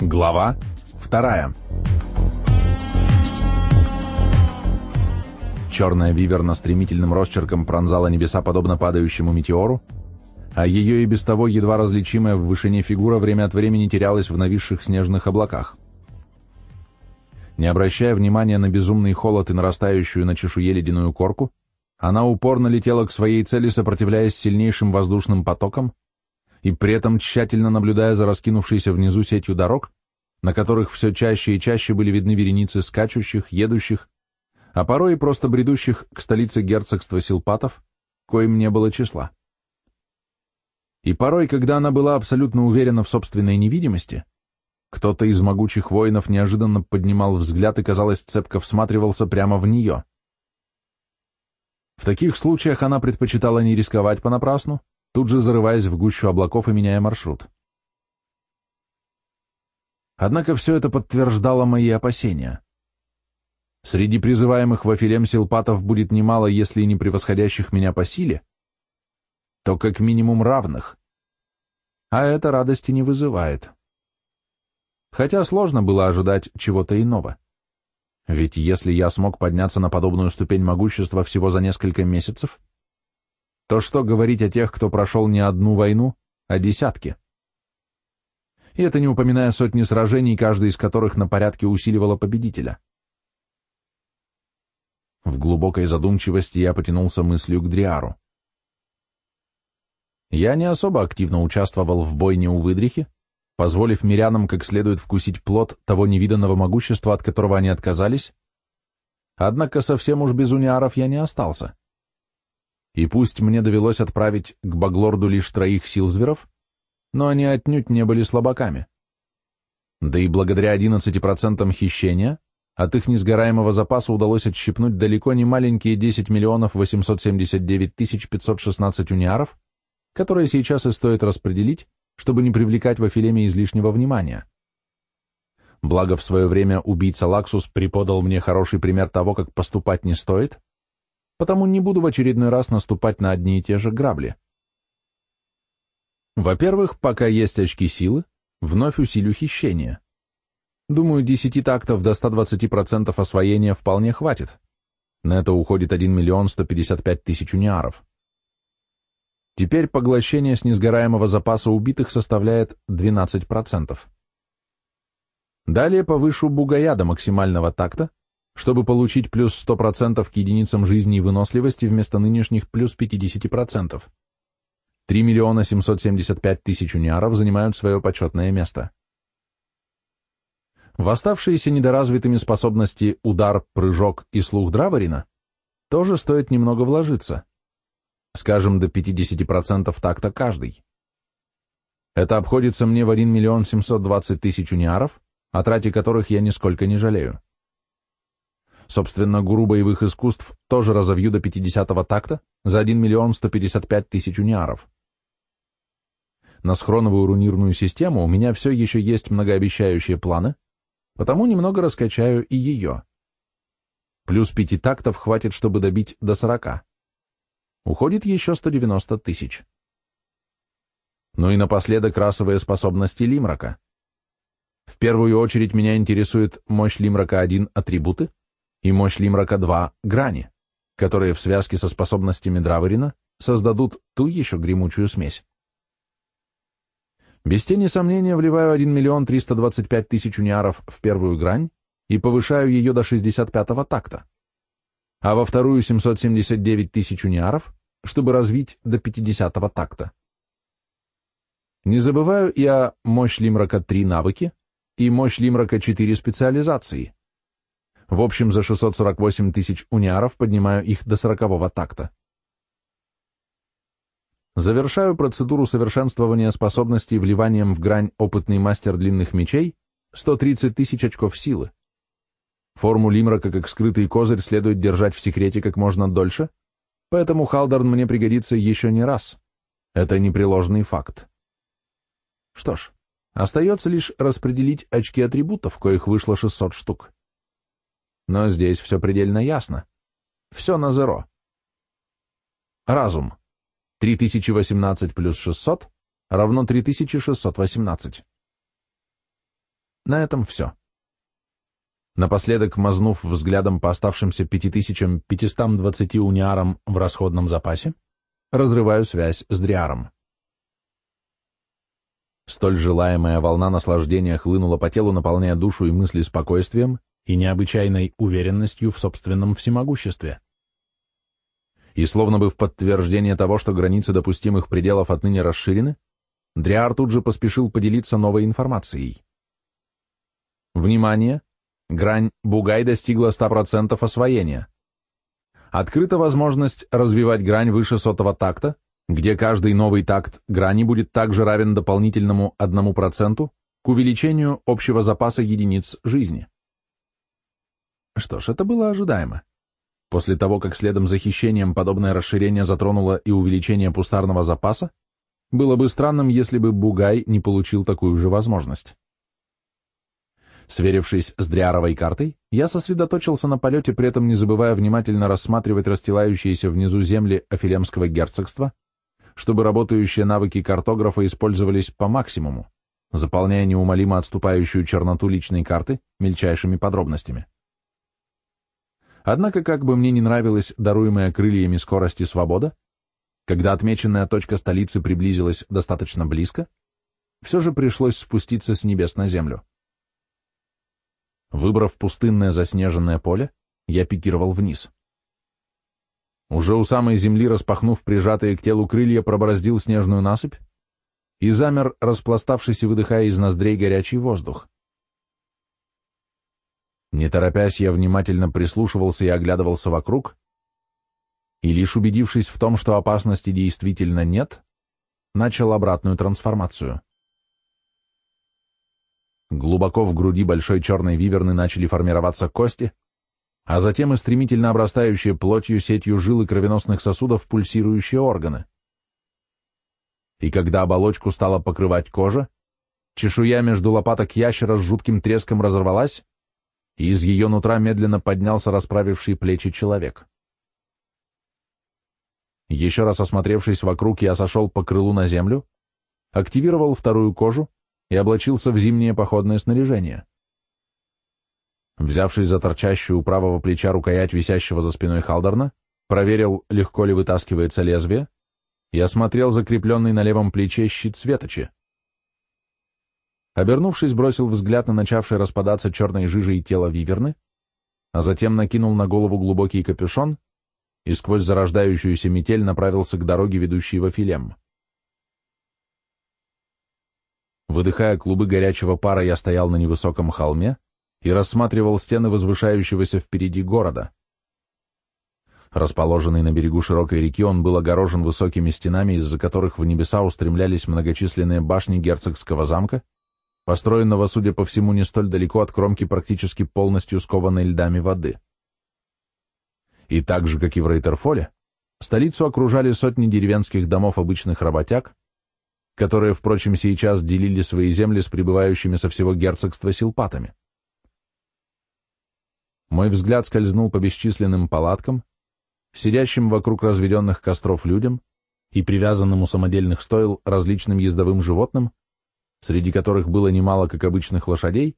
Глава вторая. Черная виверна стремительным росчерком пронзала небеса подобно падающему метеору, а ее и без того едва различимая в вышине фигура время от времени терялась в нависших снежных облаках. Не обращая внимания на безумный холод и нарастающую на чешуе ледяную корку, она упорно летела к своей цели, сопротивляясь сильнейшим воздушным потокам и при этом тщательно наблюдая за раскинувшейся внизу сетью дорог, на которых все чаще и чаще были видны вереницы скачущих, едущих, а порой и просто бредущих к столице герцогства Силпатов, коим не было числа. И порой, когда она была абсолютно уверена в собственной невидимости, кто-то из могучих воинов неожиданно поднимал взгляд и, казалось, цепко всматривался прямо в нее. В таких случаях она предпочитала не рисковать понапрасну, тут же зарываясь в гущу облаков и меняя маршрут. Однако все это подтверждало мои опасения. Среди призываемых в Афилем силпатов будет немало, если не превосходящих меня по силе, то как минимум равных. А это радости не вызывает хотя сложно было ожидать чего-то иного. Ведь если я смог подняться на подобную ступень могущества всего за несколько месяцев, то что говорить о тех, кто прошел не одну войну, а десятки? И это не упоминая сотни сражений, каждый из которых на порядке усиливало победителя. В глубокой задумчивости я потянулся мыслью к Дриару. Я не особо активно участвовал в бойне у Выдрихи, позволив мирянам как следует вкусить плод того невиданного могущества, от которого они отказались, однако совсем уж без униаров я не остался. И пусть мне довелось отправить к Баглорду лишь троих силзверов, но они отнюдь не были слабаками. Да и благодаря 11% хищения от их несгораемого запаса удалось отщипнуть далеко не маленькие 10 миллионов 879 тысяч 516 униаров, которые сейчас и стоит распределить чтобы не привлекать в Афилеме излишнего внимания. Благо, в свое время убийца Лаксус преподал мне хороший пример того, как поступать не стоит, потому не буду в очередной раз наступать на одни и те же грабли. Во-первых, пока есть очки силы, вновь усилю хищение. Думаю, 10 тактов до 120% освоения вполне хватит. На это уходит 1 миллион 155 тысяч униаров. Теперь поглощение с несгораемого запаса убитых составляет 12%. Далее повышу бугая до максимального такта, чтобы получить плюс 100% к единицам жизни и выносливости вместо нынешних плюс 50%. 3 миллиона 775 тысяч униаров занимают свое почетное место. В оставшиеся недоразвитыми способности удар, прыжок и слух Драварина тоже стоит немного вложиться скажем, до 50% такта каждый. Это обходится мне в 1 миллион 720 тысяч униаров, о трате которых я нисколько не жалею. Собственно, гуру боевых искусств тоже разовью до 50-го такта за 1 миллион 155 тысяч униаров. На схроновую рунирную систему у меня все еще есть многообещающие планы, потому немного раскачаю и ее. Плюс пяти тактов хватит, чтобы добить до 40. Уходит еще 190 тысяч. Ну и напоследок расовые способности Лимрака. В первую очередь меня интересует мощь Лимрака-1 атрибуты и мощь Лимрака-2 грани, которые в связке со способностями Драверина создадут ту еще гремучую смесь. Без тени сомнения вливаю 1 миллион 325 тысяч униаров в первую грань и повышаю ее до 65-го такта а во вторую 779 тысяч униаров, чтобы развить до 50-го такта. Не забываю и о мощь Лимрака 3 навыки и мощь Лимрака 4 специализации. В общем, за 648 тысяч униаров поднимаю их до 40-го такта. Завершаю процедуру совершенствования способностей вливанием в грань опытный мастер длинных мечей 130 тысяч очков силы. Форму Лимрака как скрытый козырь следует держать в секрете как можно дольше, поэтому Халдорн мне пригодится еще не раз. Это непреложный факт. Что ж, остается лишь распределить очки атрибутов, коих вышло 600 штук. Но здесь все предельно ясно. Все на зеро. Разум. 3018 плюс 600 равно 3618. На этом все. Напоследок, мазнув взглядом по оставшимся 5520 униарам в расходном запасе, разрываю связь с Дриаром. Столь желаемая волна наслаждения хлынула по телу, наполняя душу и мысли спокойствием и необычайной уверенностью в собственном всемогуществе. И словно бы в подтверждение того, что границы допустимых пределов отныне расширены, Дриар тут же поспешил поделиться новой информацией. Внимание! Грань Бугай достигла 100% освоения. Открыта возможность развивать грань выше сотого такта, где каждый новый такт грани будет также равен дополнительному 1% к увеличению общего запаса единиц жизни. Что ж, это было ожидаемо. После того, как следом за хищением подобное расширение затронуло и увеличение пустарного запаса, было бы странным, если бы Бугай не получил такую же возможность. Сверившись с Дриаровой картой, я сосредоточился на полете, при этом не забывая внимательно рассматривать расстилающиеся внизу земли Афилемского герцогства, чтобы работающие навыки картографа использовались по максимуму, заполняя неумолимо отступающую черноту личной карты мельчайшими подробностями. Однако, как бы мне не нравилась даруемая крыльями скорость и свобода, когда отмеченная точка столицы приблизилась достаточно близко, все же пришлось спуститься с небес на землю. Выбрав пустынное заснеженное поле, я пикировал вниз. Уже у самой земли, распахнув прижатые к телу крылья, пробороздил снежную насыпь и замер, распластавшись и выдыхая из ноздрей горячий воздух. Не торопясь, я внимательно прислушивался и оглядывался вокруг, и лишь убедившись в том, что опасности действительно нет, начал обратную трансформацию. Глубоко в груди большой черной виверны начали формироваться кости, а затем и стремительно обрастающие плотью сетью жил и кровеносных сосудов пульсирующие органы. И когда оболочку стала покрывать кожа, чешуя между лопаток ящера с жутким треском разорвалась, и из ее нутра медленно поднялся расправивший плечи человек. Еще раз осмотревшись вокруг, я сошел по крылу на землю, активировал вторую кожу и облачился в зимнее походное снаряжение. Взявшись за торчащую у правого плеча рукоять висящего за спиной Халдерна, проверил, легко ли вытаскивается лезвие, и осмотрел закрепленный на левом плече щит светочи. Обернувшись, бросил взгляд на начавшее распадаться черной жижей тело виверны, а затем накинул на голову глубокий капюшон и сквозь зарождающуюся метель направился к дороге, ведущей в Афилем. Выдыхая клубы горячего пара, я стоял на невысоком холме и рассматривал стены возвышающегося впереди города. Расположенный на берегу широкой реки, он был огорожен высокими стенами, из-за которых в небеса устремлялись многочисленные башни герцогского замка, построенного, судя по всему, не столь далеко от кромки практически полностью скованной льдами воды. И так же, как и в Рейтерфоле, столицу окружали сотни деревенских домов обычных работяг, которые, впрочем, сейчас делили свои земли с прибывающими со всего герцогства силпатами. Мой взгляд скользнул по бесчисленным палаткам, сидящим вокруг разведенных костров людям и привязанным у самодельных стойл различным ездовым животным, среди которых было немало как обычных лошадей,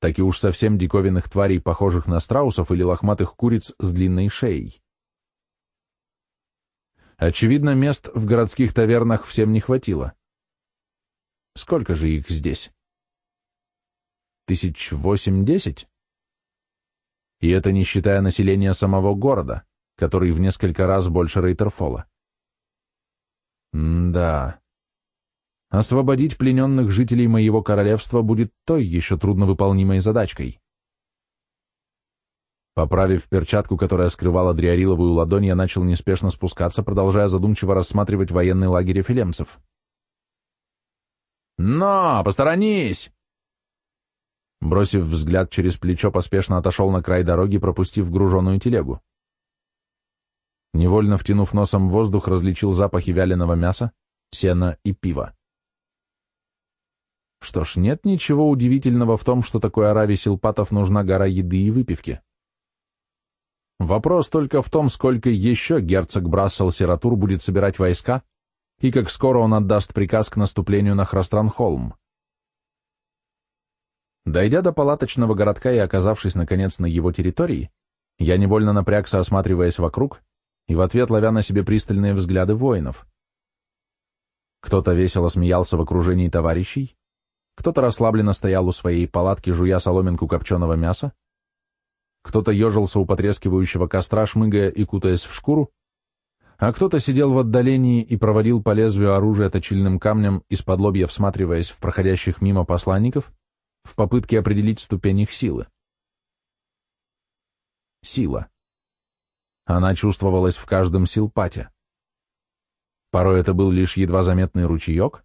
так и уж совсем диковинных тварей, похожих на страусов или лохматых куриц с длинной шеей. Очевидно, мест в городских тавернах всем не хватило. Сколько же их здесь? Тысяч восемь-десять? И это не считая населения самого города, который в несколько раз больше Рейтерфола. М-да. Освободить плененных жителей моего королевства будет той еще трудновыполнимой задачкой. Поправив перчатку, которая скрывала дриариловую ладонь, я начал неспешно спускаться, продолжая задумчиво рассматривать военный лагерь эфилемцев. «Но! Посторонись!» Бросив взгляд через плечо, поспешно отошел на край дороги, пропустив груженную телегу. Невольно втянув носом воздух, различил запахи вяленого мяса, сена и пива. Что ж, нет ничего удивительного в том, что такой Аравии Силпатов нужна гора еды и выпивки. Вопрос только в том, сколько еще герцог Брассел Сиратур будет собирать войска, и как скоро он отдаст приказ к наступлению на Храстранхолм. Дойдя до палаточного городка и оказавшись, наконец, на его территории, я невольно напрягся, осматриваясь вокруг, и в ответ ловя на себе пристальные взгляды воинов. Кто-то весело смеялся в окружении товарищей, кто-то расслабленно стоял у своей палатки, жуя соломинку копченого мяса, кто-то ежился у потрескивающего костра, шмыгая и кутаясь в шкуру, а кто-то сидел в отдалении и проводил по лезвию оружия точильным камнем, из-под лобья всматриваясь в проходящих мимо посланников, в попытке определить ступень их силы. Сила. Она чувствовалась в каждом силпате. Порой это был лишь едва заметный ручеек,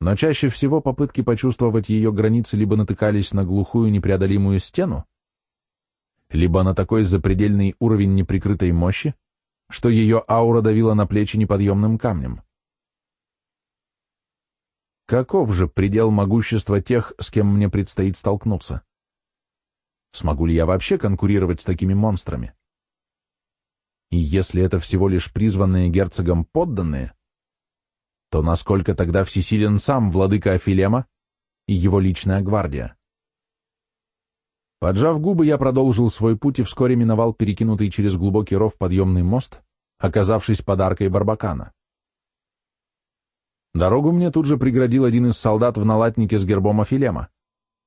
но чаще всего попытки почувствовать ее границы либо натыкались на глухую непреодолимую стену, либо на такой запредельный уровень неприкрытой мощи, что ее аура давила на плечи неподъемным камнем. Каков же предел могущества тех, с кем мне предстоит столкнуться? Смогу ли я вообще конкурировать с такими монстрами? И если это всего лишь призванные герцогом подданные, то насколько тогда всесилен сам владыка Афилема и его личная гвардия? Поджав губы, я продолжил свой путь и вскоре миновал перекинутый через глубокий ров подъемный мост, оказавшись под аркой Барбакана. Дорогу мне тут же преградил один из солдат в налатнике с гербом Афилема,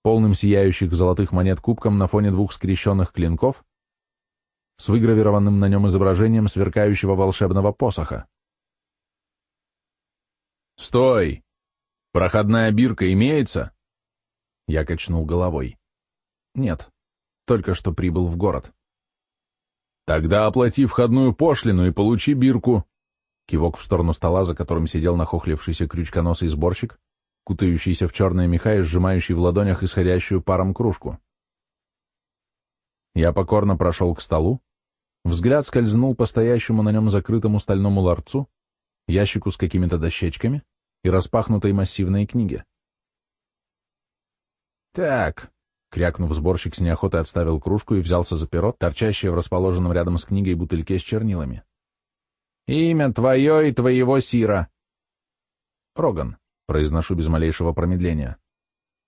полным сияющих золотых монет кубком на фоне двух скрещенных клинков, с выгравированным на нем изображением сверкающего волшебного посоха. «Стой! Проходная бирка имеется?» Я качнул головой. «Нет, только что прибыл в город». «Тогда оплати входную пошлину и получи бирку». Кивок в сторону стола, за которым сидел нахохлившийся крючконосый сборщик, кутающийся в черные меха и сжимающий в ладонях исходящую паром кружку. Я покорно прошел к столу, взгляд скользнул по стоящему на нем закрытому стальному ларцу, ящику с какими-то дощечками и распахнутой массивной книге. «Так», — крякнув, сборщик с неохотой отставил кружку и взялся за перо, торчащее в расположенном рядом с книгой бутыльке с чернилами. «Имя твое и твоего сира». «Роган», — произношу без малейшего промедления.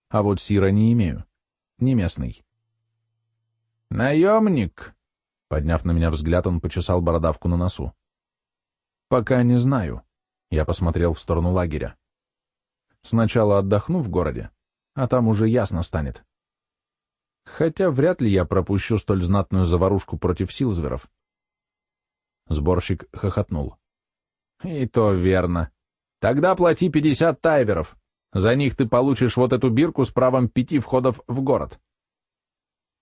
«А вот сира не имею. Не местный». «Наемник», — подняв на меня взгляд, он почесал бородавку на носу. «Пока не знаю». Я посмотрел в сторону лагеря. «Сначала отдохну в городе, а там уже ясно станет. Хотя вряд ли я пропущу столь знатную заварушку против Силзверов». Сборщик хохотнул. «И то верно. Тогда плати пятьдесят тайверов. За них ты получишь вот эту бирку с правом пяти входов в город».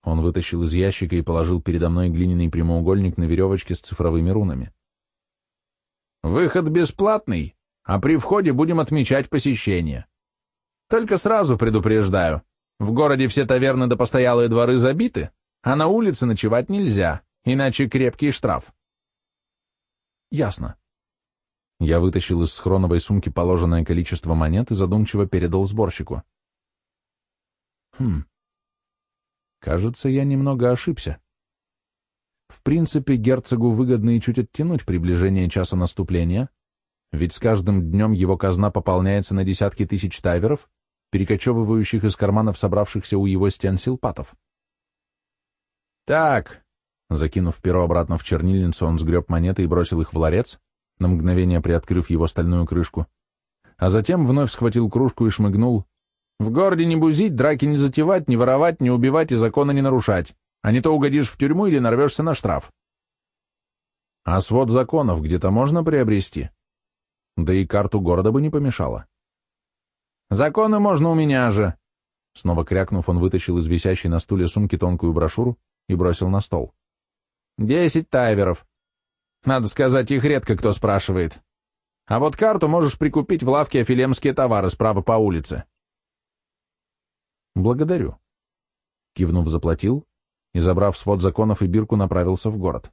Он вытащил из ящика и положил передо мной глиняный прямоугольник на веревочке с цифровыми рунами. Выход бесплатный, а при входе будем отмечать посещение. Только сразу предупреждаю, в городе все таверны да постоялые дворы забиты, а на улице ночевать нельзя, иначе крепкий штраф. Ясно. Я вытащил из схроновой сумки положенное количество монет и задумчиво передал сборщику. Хм. Кажется, я немного ошибся. В принципе, герцогу выгодно и чуть оттянуть приближение часа наступления, ведь с каждым днем его казна пополняется на десятки тысяч тайверов, перекочевывающих из карманов собравшихся у его стен силпатов. «Так», — закинув перо обратно в чернильницу, он сгреб монеты и бросил их в ларец, на мгновение приоткрыв его стальную крышку, а затем вновь схватил кружку и шмыгнул. «В городе не бузить, драки не затевать, не воровать, не убивать и законы не нарушать а не то угодишь в тюрьму или нарвешься на штраф. А свод законов где-то можно приобрести? Да и карту города бы не помешало. Законы можно у меня же. Снова крякнув, он вытащил из висящей на стуле сумки тонкую брошюру и бросил на стол. Десять тайверов. Надо сказать, их редко кто спрашивает. А вот карту можешь прикупить в лавке афилемские товары справа по улице. Благодарю. Кивнув, заплатил и, забрав свод законов и бирку, направился в город.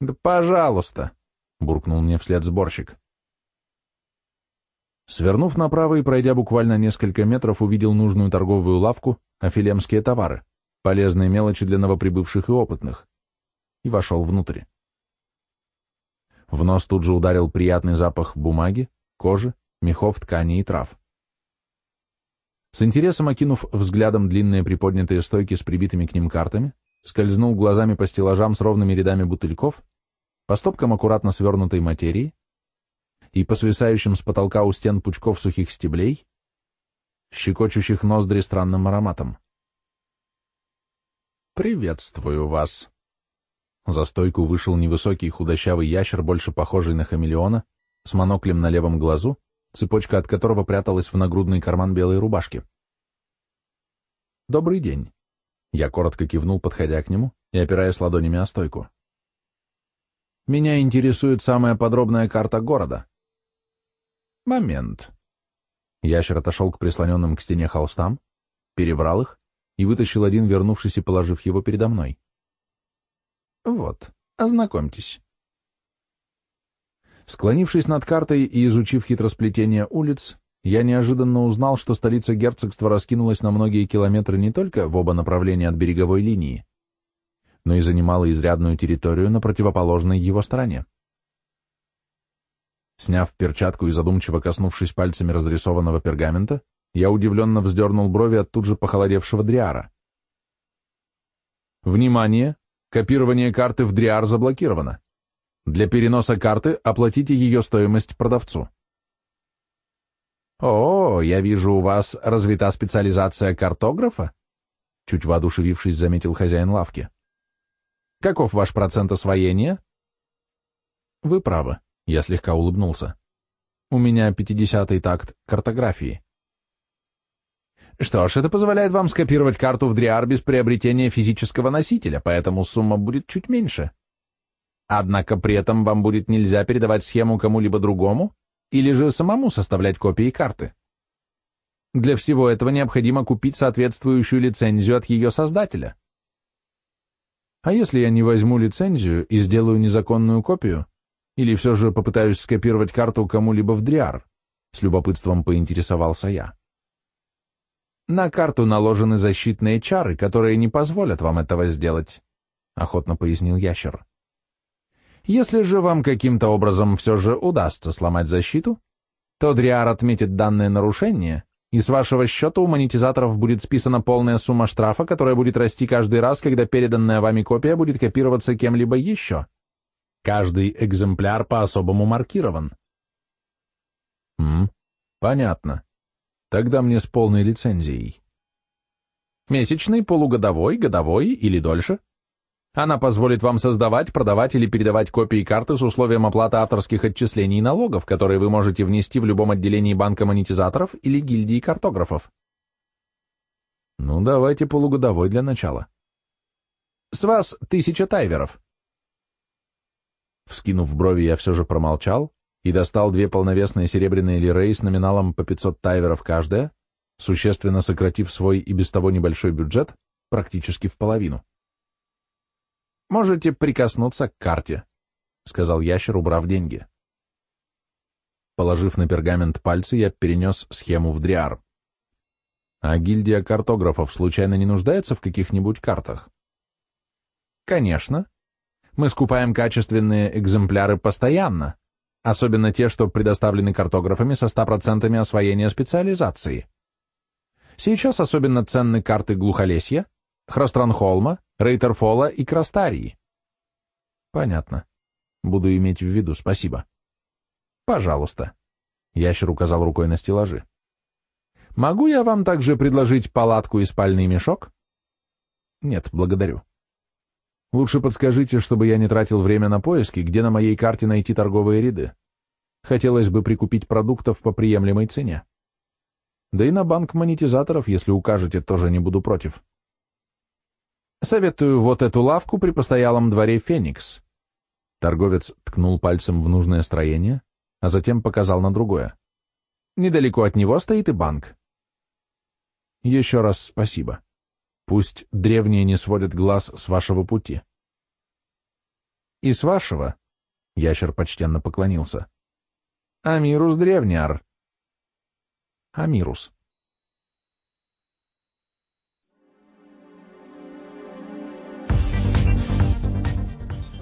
«Да пожалуйста!» — буркнул мне вслед сборщик. Свернув направо и пройдя буквально несколько метров, увидел нужную торговую лавку, афилемские товары, полезные мелочи для новоприбывших и опытных, и вошел внутрь. В нос тут же ударил приятный запах бумаги, кожи, мехов, ткани и трав. С интересом окинув взглядом длинные приподнятые стойки с прибитыми к ним картами, скользнул глазами по стеллажам с ровными рядами бутыльков, по стопкам аккуратно свернутой материи и по свисающим с потолка у стен пучков сухих стеблей, щекочущих ноздри странным ароматом. «Приветствую вас!» За стойку вышел невысокий худощавый ящер, больше похожий на хамелеона, с моноклем на левом глазу, цепочка от которого пряталась в нагрудный карман белой рубашки. «Добрый день!» Я коротко кивнул, подходя к нему и опираясь ладонями о стойку. «Меня интересует самая подробная карта города». «Момент». Ящер отошел к прислоненным к стене холстам, перебрал их и вытащил один, вернувшись и положив его передо мной. «Вот, ознакомьтесь». Склонившись над картой и изучив хитросплетение улиц, я неожиданно узнал, что столица герцогства раскинулась на многие километры не только в оба направления от береговой линии, но и занимала изрядную территорию на противоположной его стороне. Сняв перчатку и задумчиво коснувшись пальцами разрисованного пергамента, я удивленно вздернул брови от тут же похолодевшего Дриара. «Внимание! Копирование карты в Дриар заблокировано. Для переноса карты оплатите ее стоимость продавцу». «О, я вижу, у вас развита специализация картографа?» Чуть воодушевившись, заметил хозяин лавки. «Каков ваш процент освоения?» «Вы правы», — я слегка улыбнулся. «У меня пятидесятый такт картографии». «Что ж, это позволяет вам скопировать карту в Дриар без приобретения физического носителя, поэтому сумма будет чуть меньше. Однако при этом вам будет нельзя передавать схему кому-либо другому, или же самому составлять копии карты. Для всего этого необходимо купить соответствующую лицензию от ее создателя. А если я не возьму лицензию и сделаю незаконную копию, или все же попытаюсь скопировать карту кому-либо в Дриар? С любопытством поинтересовался я. На карту наложены защитные чары, которые не позволят вам этого сделать, охотно пояснил ящер. Если же вам каким-то образом все же удастся сломать защиту, то Дриар отметит данное нарушение, и с вашего счета у монетизаторов будет списана полная сумма штрафа, которая будет расти каждый раз, когда переданная вами копия будет копироваться кем-либо еще. Каждый экземпляр по-особому маркирован. Хм, понятно. Тогда мне с полной лицензией. Месячный, полугодовой, годовой или дольше? Она позволит вам создавать, продавать или передавать копии карты с условием оплаты авторских отчислений и налогов, которые вы можете внести в любом отделении банка монетизаторов или гильдии картографов. Ну, давайте полугодовой для начала. С вас тысяча тайверов. Вскинув брови, я все же промолчал и достал две полновесные серебряные лирей с номиналом по 500 тайверов каждая, существенно сократив свой и без того небольшой бюджет практически в половину. «Можете прикоснуться к карте», — сказал ящер, убрав деньги. Положив на пергамент пальцы, я перенес схему в Дриар. А гильдия картографов случайно не нуждается в каких-нибудь картах? Конечно. Мы скупаем качественные экземпляры постоянно, особенно те, что предоставлены картографами со 100% освоения специализации. Сейчас особенно ценны карты Глухолесья, Храстранхолма, Рейтерфола и Крастарии. Понятно. Буду иметь в виду, спасибо. Пожалуйста. Ящер указал рукой на стеллажи. Могу я вам также предложить палатку и спальный мешок? Нет, благодарю. Лучше подскажите, чтобы я не тратил время на поиски, где на моей карте найти торговые ряды. Хотелось бы прикупить продуктов по приемлемой цене. Да и на банк монетизаторов, если укажете, тоже не буду против. Советую вот эту лавку при постоялом дворе «Феникс». Торговец ткнул пальцем в нужное строение, а затем показал на другое. Недалеко от него стоит и банк. Еще раз спасибо. Пусть древние не сводят глаз с вашего пути. И с вашего, — ящер почтенно поклонился. Амирус древняр. Амирус.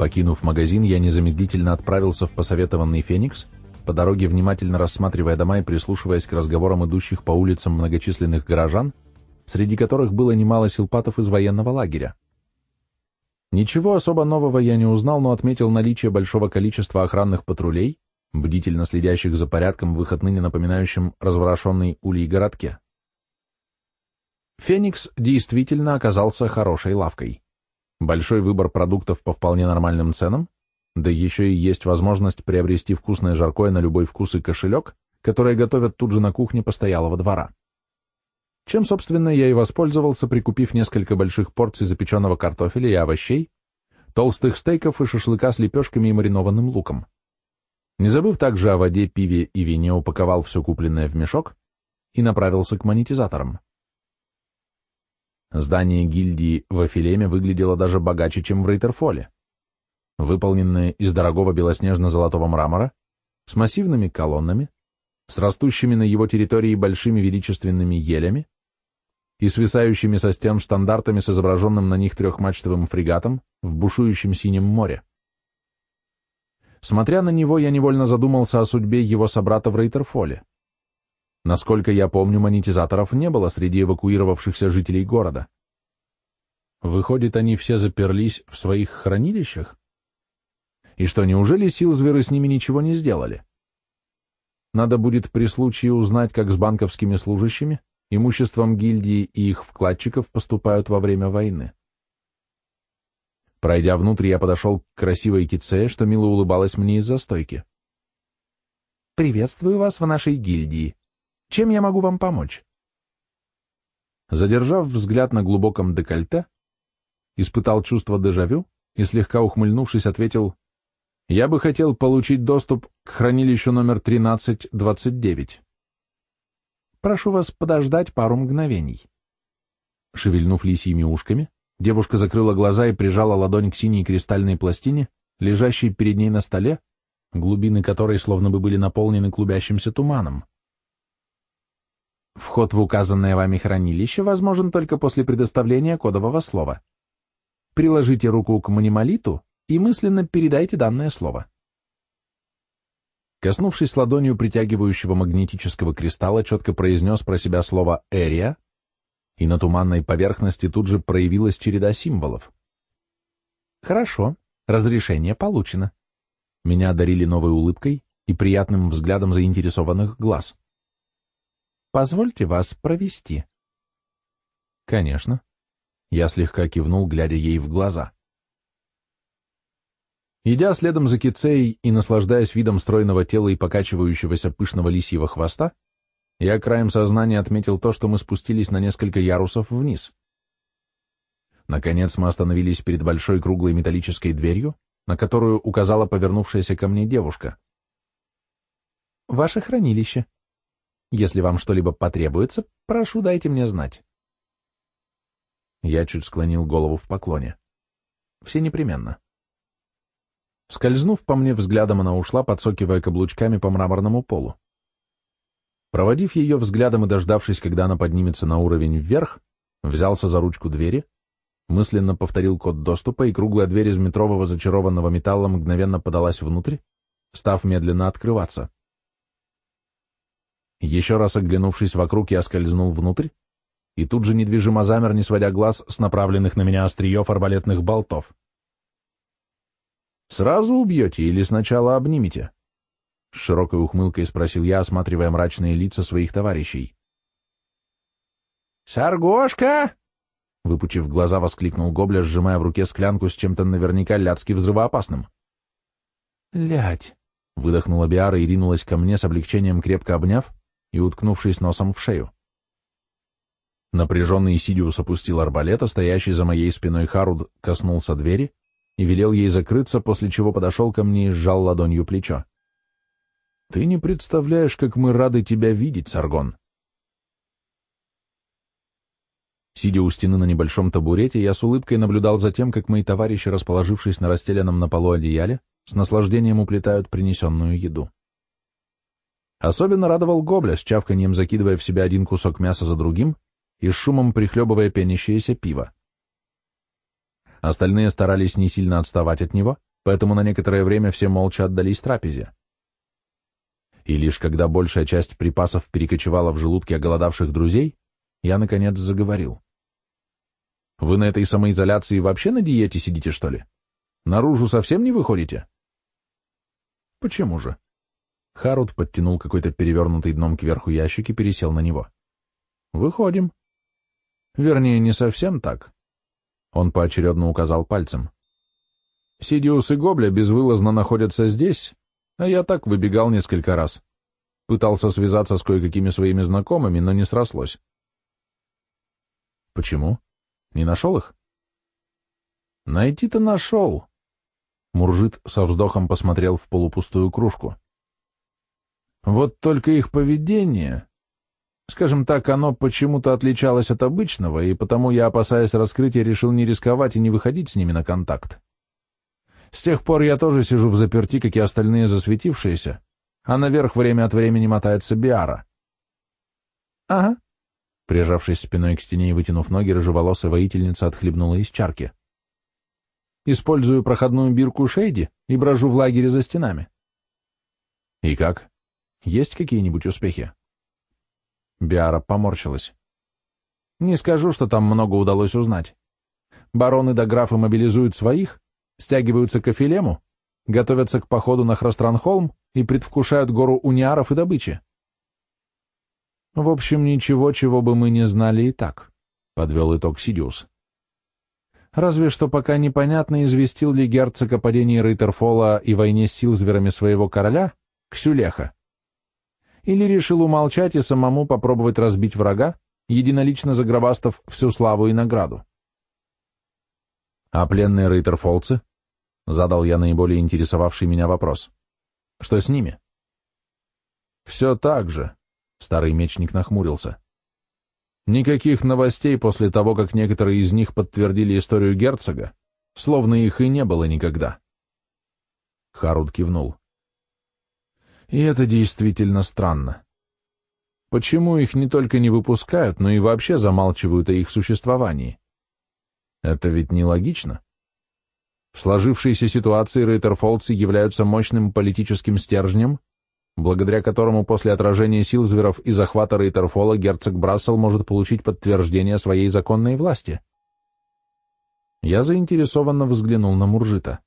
Покинув магазин, я незамедлительно отправился в посоветованный «Феникс», по дороге внимательно рассматривая дома и прислушиваясь к разговорам идущих по улицам многочисленных горожан, среди которых было немало силпатов из военного лагеря. Ничего особо нового я не узнал, но отметил наличие большого количества охранных патрулей, бдительно следящих за порядком в их отныне напоминающем разворошенный улей городке. Феникс действительно оказался хорошей лавкой. Большой выбор продуктов по вполне нормальным ценам, да еще и есть возможность приобрести вкусное жаркое на любой вкус и кошелек, которое готовят тут же на кухне постоялого двора. Чем, собственно, я и воспользовался, прикупив несколько больших порций запеченного картофеля и овощей, толстых стейков и шашлыка с лепешками и маринованным луком. Не забыв также о воде, пиве и вине, упаковал все купленное в мешок и направился к монетизаторам. Здание гильдии в Афилеме выглядело даже богаче, чем в Рейтерфоле выполненные из дорогого белоснежно-золотого мрамора, с массивными колоннами, с растущими на его территории большими величественными елями и свисающими со стен штандартами с изображенным на них трехмачтовым фрегатом в бушующем синем море. Смотря на него, я невольно задумался о судьбе его собрата в Рейтерфоле. Насколько я помню, монетизаторов не было среди эвакуировавшихся жителей города. Выходит, они все заперлись в своих хранилищах? И что, неужели Силзверы с ними ничего не сделали? Надо будет при случае узнать, как с банковскими служащими, имуществом гильдии и их вкладчиков поступают во время войны. Пройдя внутрь, я подошел к красивой кице, что мило улыбалась мне из-за стойки. «Приветствую вас в нашей гильдии. Чем я могу вам помочь?» Задержав взгляд на глубоком декольте, испытал чувство дежавю и, слегка ухмыльнувшись, ответил я бы хотел получить доступ к хранилищу номер 1329. Прошу вас подождать пару мгновений. Шевельнув лисьими ушками, девушка закрыла глаза и прижала ладонь к синей кристальной пластине, лежащей перед ней на столе, глубины которой словно бы были наполнены клубящимся туманом. Вход в указанное вами хранилище возможен только после предоставления кодового слова. Приложите руку к манималиту и мысленно передайте данное слово. Коснувшись ладонью притягивающего магнетического кристалла, четко произнес про себя слово «эрия», и на туманной поверхности тут же проявилась череда символов. «Хорошо, разрешение получено». Меня одарили новой улыбкой и приятным взглядом заинтересованных глаз. «Позвольте вас провести». «Конечно». Я слегка кивнул, глядя ей в глаза. Идя следом за Кицеей и наслаждаясь видом стройного тела и покачивающегося пышного лисьего хвоста, я краем сознания отметил то, что мы спустились на несколько ярусов вниз. Наконец мы остановились перед большой круглой металлической дверью, на которую указала повернувшаяся ко мне девушка. «Ваше хранилище. Если вам что-либо потребуется, прошу, дайте мне знать». Я чуть склонил голову в поклоне. «Все непременно». Скользнув по мне взглядом, она ушла, подсокивая каблучками по мраморному полу. Проводив ее взглядом и дождавшись, когда она поднимется на уровень вверх, взялся за ручку двери, мысленно повторил код доступа, и круглая дверь из метрового зачарованного металла мгновенно подалась внутрь, став медленно открываться. Еще раз оглянувшись вокруг, я скользнул внутрь, и тут же недвижимо замер, не сводя глаз с направленных на меня остриев арбалетных болтов. Сразу убьете или сначала обнимете? С широкой ухмылкой спросил я, осматривая мрачные лица своих товарищей. «Саргошка!» Выпучив глаза, воскликнул Гобля, сжимая в руке склянку с чем-то наверняка лядски взрывоопасным. «Лядь!» — выдохнула Биара и ринулась ко мне с облегчением, крепко обняв и уткнувшись носом в шею. Напряженный Сидиус опустил арбалет, а стоящий за моей спиной Харуд коснулся двери и велел ей закрыться, после чего подошел ко мне и сжал ладонью плечо. «Ты не представляешь, как мы рады тебя видеть, Саргон!» Сидя у стены на небольшом табурете, я с улыбкой наблюдал за тем, как мои товарищи, расположившись на расстеленном на полу одеяле, с наслаждением уплетают принесенную еду. Особенно радовал Гобля, с чавканьем закидывая в себя один кусок мяса за другим и с шумом прихлебывая пенящееся пиво. Остальные старались не сильно отставать от него, поэтому на некоторое время все молча отдались трапезе. И лишь когда большая часть припасов перекочевала в желудки оголодавших друзей, я, наконец, заговорил. «Вы на этой самоизоляции вообще на диете сидите, что ли? Наружу совсем не выходите?» «Почему же?» Харут подтянул какой-то перевернутый дном кверху ящик и пересел на него. «Выходим». «Вернее, не совсем так». Он поочередно указал пальцем. «Сидиус и Гобля безвылазно находятся здесь, а я так выбегал несколько раз. Пытался связаться с кое-какими своими знакомыми, но не срослось». «Почему? Не нашел их?» «Найти-то нашел». Муржит со вздохом посмотрел в полупустую кружку. Вот только их поведение, скажем так, оно почему-то отличалось от обычного, и потому я, опасаясь раскрытия, решил не рисковать и не выходить с ними на контакт. С тех пор я тоже сижу в заперти, как и остальные засветившиеся, а наверх время от времени мотается Биара. Ага. Прижавшись спиной к стене и вытянув ноги, рыжеволосая воительница отхлебнула из чарки. Использую проходную бирку Шейди и брожу в лагере за стенами. И как? Есть какие-нибудь успехи?» Биара поморщилась. «Не скажу, что там много удалось узнать. Бароны да графы мобилизуют своих, стягиваются к Афилему, готовятся к походу на Хространхолм и предвкушают гору униаров и добычи. В общем, ничего, чего бы мы не знали и так, — подвел итог Сидиус. Разве что пока непонятно, известил ли герцог о падении Рейтерфола и войне с Силзверами своего короля, Ксюлеха, или решил умолчать и самому попробовать разбить врага, единолично загробастав всю славу и награду. «А пленные рейтерфолцы?» — задал я наиболее интересовавший меня вопрос. «Что с ними?» «Все так же», — старый мечник нахмурился. «Никаких новостей после того, как некоторые из них подтвердили историю герцога, словно их и не было никогда». Харуд кивнул. И это действительно странно. Почему их не только не выпускают, но и вообще замалчивают о их существовании? Это ведь нелогично. В сложившейся ситуации рейтерфолдцы являются мощным политическим стержнем, благодаря которому после отражения сил зверов и захвата Рейтерфола герцог Брассел может получить подтверждение своей законной власти. Я заинтересованно взглянул на Муржита.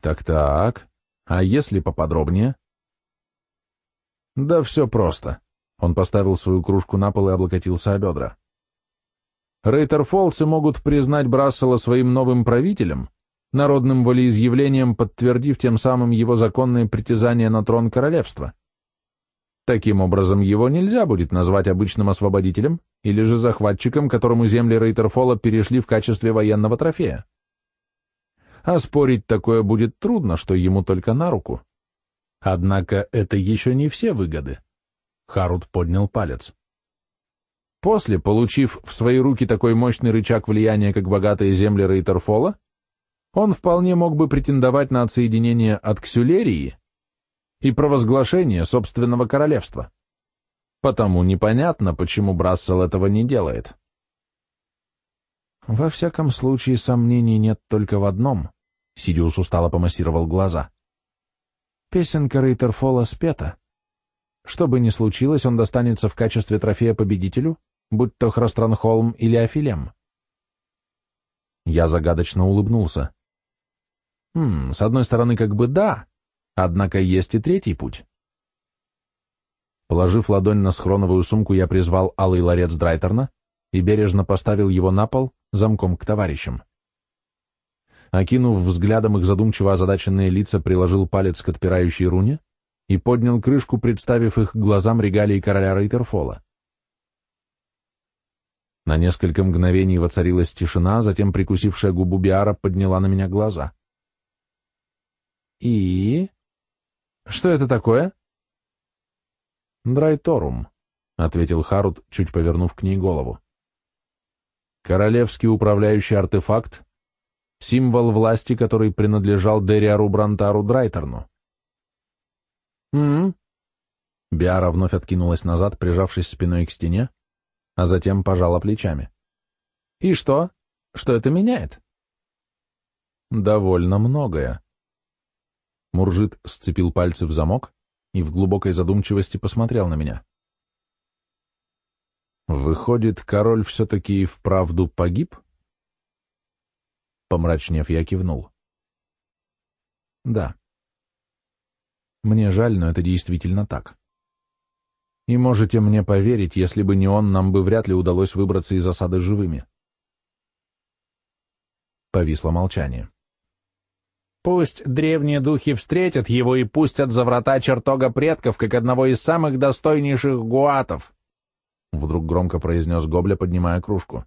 Так-так, а если поподробнее? Да все просто. Он поставил свою кружку на пол и облокотился о бедра. Рейтерфолцы могут признать Брассела своим новым правителем, народным волеизъявлением подтвердив тем самым его законные притязания на трон королевства. Таким образом, его нельзя будет назвать обычным освободителем или же захватчиком, которому земли Рейтерфола перешли в качестве военного трофея а спорить такое будет трудно, что ему только на руку. Однако это еще не все выгоды. Харут поднял палец. После, получив в свои руки такой мощный рычаг влияния, как богатые земли Рейтерфола, он вполне мог бы претендовать на отсоединение от Ксюлерии и провозглашение собственного королевства. Потому непонятно, почему Брассел этого не делает. Во всяком случае, сомнений нет только в одном. Сидиус устало помассировал глаза. Песенка Рейтерфола спета. Что бы ни случилось, он достанется в качестве трофея победителю, будь то Храстранхолм или Афилем. Я загадочно улыбнулся. Хм, с одной стороны, как бы да, однако есть и третий путь. Положив ладонь на схроновую сумку, я призвал алый ларец Драйтерна и бережно поставил его на пол, замком к товарищам. Окинув взглядом их задумчиво озадаченные лица, приложил палец к отпирающей руне и поднял крышку, представив их глазам регалии короля Рейтерфола. На несколько мгновений воцарилась тишина, затем прикусившая губу Биара подняла на меня глаза. «И? Что это такое?» «Драйторум», — ответил Харут, чуть повернув к ней голову. Королевский управляющий артефакт, символ власти, который принадлежал Дериару Брантару Драйтерну. «М-м-м». Биара вновь откинулась назад, прижавшись спиной к стене, а затем пожала плечами. «И что? Что это меняет?» довольно многое. Муржит сцепил пальцы в замок и в глубокой задумчивости посмотрел на меня. Выходит, король все-таки вправду погиб? Помрачнев, я кивнул. Да. Мне жаль, но это действительно так. И можете мне поверить, если бы не он, нам бы вряд ли удалось выбраться из осады живыми. Повисло молчание. Пусть древние духи встретят его и пустят за врата чертога предков, как одного из самых достойнейших гуатов, — вдруг громко произнес Гобля, поднимая кружку.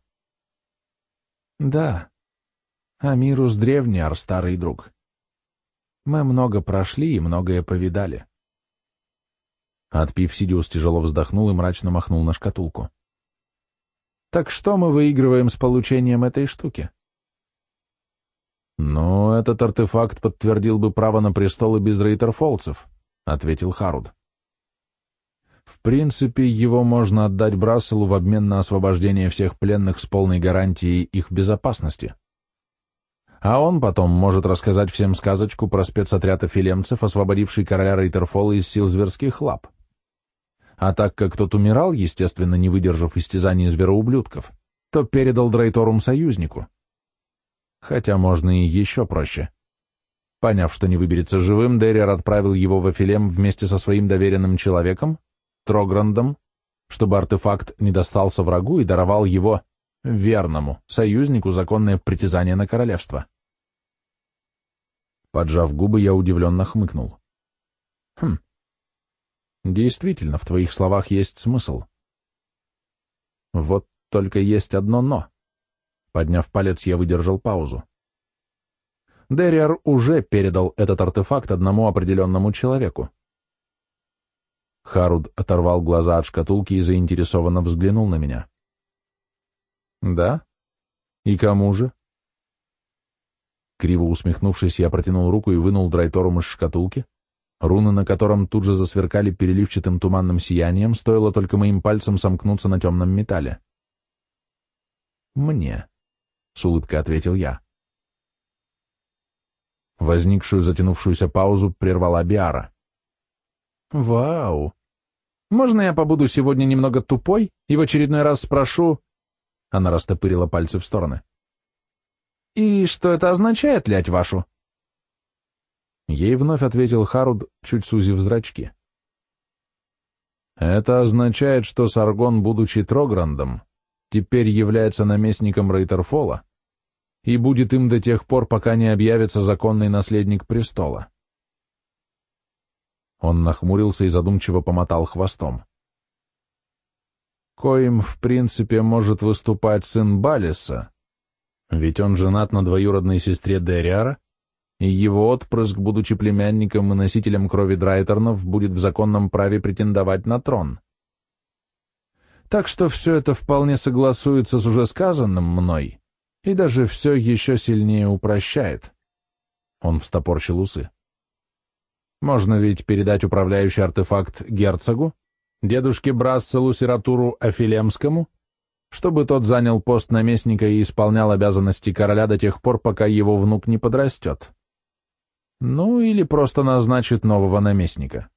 Да, Амирус древняр, старый друг. Мы много прошли и многое повидали. Отпив, Сидиус тяжело вздохнул и мрачно махнул на шкатулку. Так что мы выигрываем с получением этой штуки? «Ну, этот артефакт подтвердил бы право на престол и без рейтерфолцев», — ответил Харуд. «В принципе, его можно отдать Брасселу в обмен на освобождение всех пленных с полной гарантией их безопасности. А он потом может рассказать всем сказочку про спецотряд офилемцев, освободивший короля Рейтерфола из сил зверских лап. А так как тот умирал, естественно, не выдержав истязаний звероублюдков, то передал Дрейторум союзнику» Хотя можно и еще проще. Поняв, что не выберется живым, Дерриер отправил его в Эфилем вместе со своим доверенным человеком, Трограндом, чтобы артефакт не достался врагу и даровал его верному союзнику законное притязание на королевство. Поджав губы, я удивленно хмыкнул. Хм. Действительно, в твоих словах есть смысл. Вот только есть одно «но». Подняв палец, я выдержал паузу. Дерриар уже передал этот артефакт одному определенному человеку. Харуд оторвал глаза от шкатулки и заинтересованно взглянул на меня. «Да? И кому же?» Криво усмехнувшись, я протянул руку и вынул драйторум из шкатулки, руны на котором тут же засверкали переливчатым туманным сиянием, стоило только моим пальцем сомкнуться на темном металле. «Мне». — с улыбкой ответил я. Возникшую затянувшуюся паузу прервала Биара. «Вау! Можно я побуду сегодня немного тупой и в очередной раз спрошу...» Она растопырила пальцы в стороны. «И что это означает, лять вашу?» Ей вновь ответил Харуд, чуть сузив зрачки. «Это означает, что Саргон, будучи Трограндом, теперь является наместником Рейтерфола и будет им до тех пор, пока не объявится законный наследник престола. Он нахмурился и задумчиво помотал хвостом. Коим, в принципе, может выступать сын Балиса, ведь он женат на двоюродной сестре Дериара, и его отпрыск, будучи племянником и носителем крови Драйтернов, будет в законном праве претендовать на трон. Так что все это вполне согласуется с уже сказанным мной и даже все еще сильнее упрощает. Он встопорчил усы. Можно ведь передать управляющий артефакт герцогу, дедушке Брасселу Сиратуру Афилемскому, чтобы тот занял пост наместника и исполнял обязанности короля до тех пор, пока его внук не подрастет. Ну, или просто назначит нового наместника.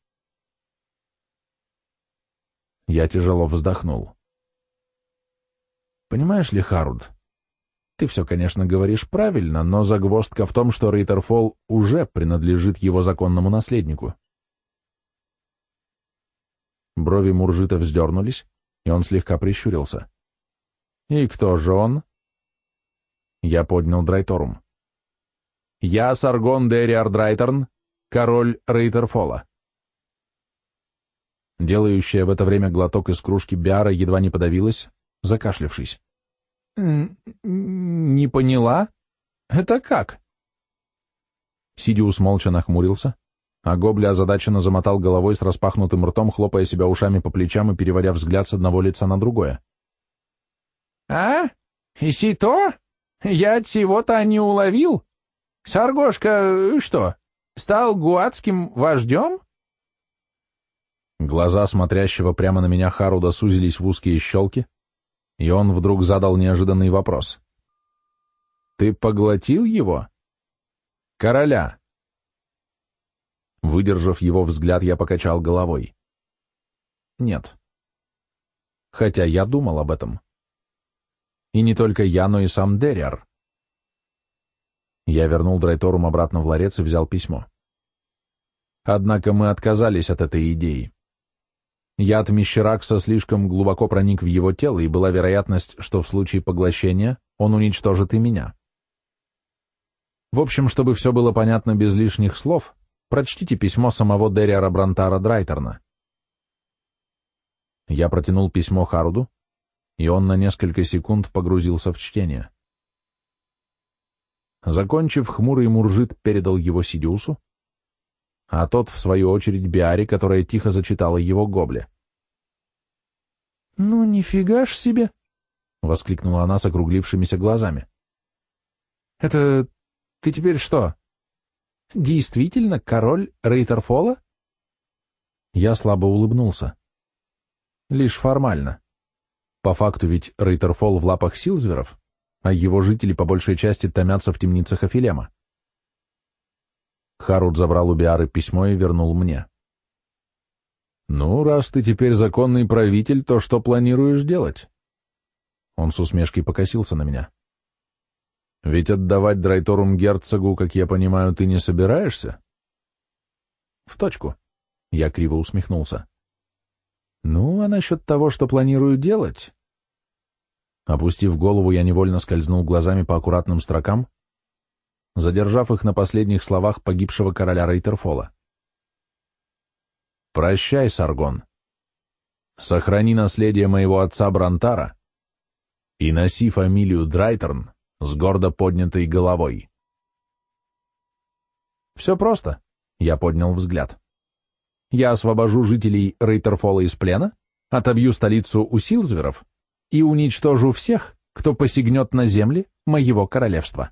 Я тяжело вздохнул. Понимаешь ли, Харуд, ты все, конечно, говоришь правильно, но загвоздка в том, что Рейтерфолл уже принадлежит его законному наследнику. Брови Муржита вздернулись, и он слегка прищурился. «И кто же он?» Я поднял Драйторум. «Я Саргон Дериар Драйтерн, король Рейтерфола. Делающая в это время глоток из кружки Биара едва не подавилась, закашлявшись. «Не поняла? Это как?» Сидиус молча нахмурился, а Гобля озадаченно замотал головой с распахнутым ртом, хлопая себя ушами по плечам и переводя взгляд с одного лица на другое. «А? И си то? Я от всего-то не уловил? Саргошка что, стал гуатским вождем?» Глаза смотрящего прямо на меня Харуда сузились в узкие щелки, и он вдруг задал неожиданный вопрос. «Ты поглотил его? Короля. Выдержав его взгляд, я покачал головой. Нет. Хотя я думал об этом. И не только я, но и сам Дерриар. Я вернул Драйторум обратно в ларец и взял письмо. Однако мы отказались от этой идеи. Яд Мещеракса слишком глубоко проник в его тело, и была вероятность, что в случае поглощения он уничтожит и меня. В общем, чтобы все было понятно без лишних слов, прочтите письмо самого Дериара Брантара Драйтерна. Я протянул письмо Харуду, и он на несколько секунд погрузился в чтение. Закончив, хмурый Муржит передал его Сидиусу, а тот, в свою очередь, Биаре, которая тихо зачитала его гобле. «Ну, нифига ж себе!» — воскликнула она с округлившимися глазами. «Это ты теперь что, действительно король Рейтерфола?» Я слабо улыбнулся. Лишь формально. По факту ведь Рейтерфол в лапах Силзверов, а его жители по большей части томятся в темницах Афилема. Харуд забрал у Биары письмо и вернул мне. «Ну, раз ты теперь законный правитель, то что планируешь делать?» Он с усмешкой покосился на меня. «Ведь отдавать Драйторум герцогу, как я понимаю, ты не собираешься?» «В точку», — я криво усмехнулся. «Ну, а насчет того, что планирую делать?» Опустив голову, я невольно скользнул глазами по аккуратным строкам, задержав их на последних словах погибшего короля Рейтерфола. «Прощай, Саргон. Сохрани наследие моего отца Брантара и носи фамилию Драйтерн с гордо поднятой головой». «Все просто», — я поднял взгляд. «Я освобожу жителей Рейтерфола из плена, отобью столицу у Силзверов и уничтожу всех, кто посягнет на земли моего королевства».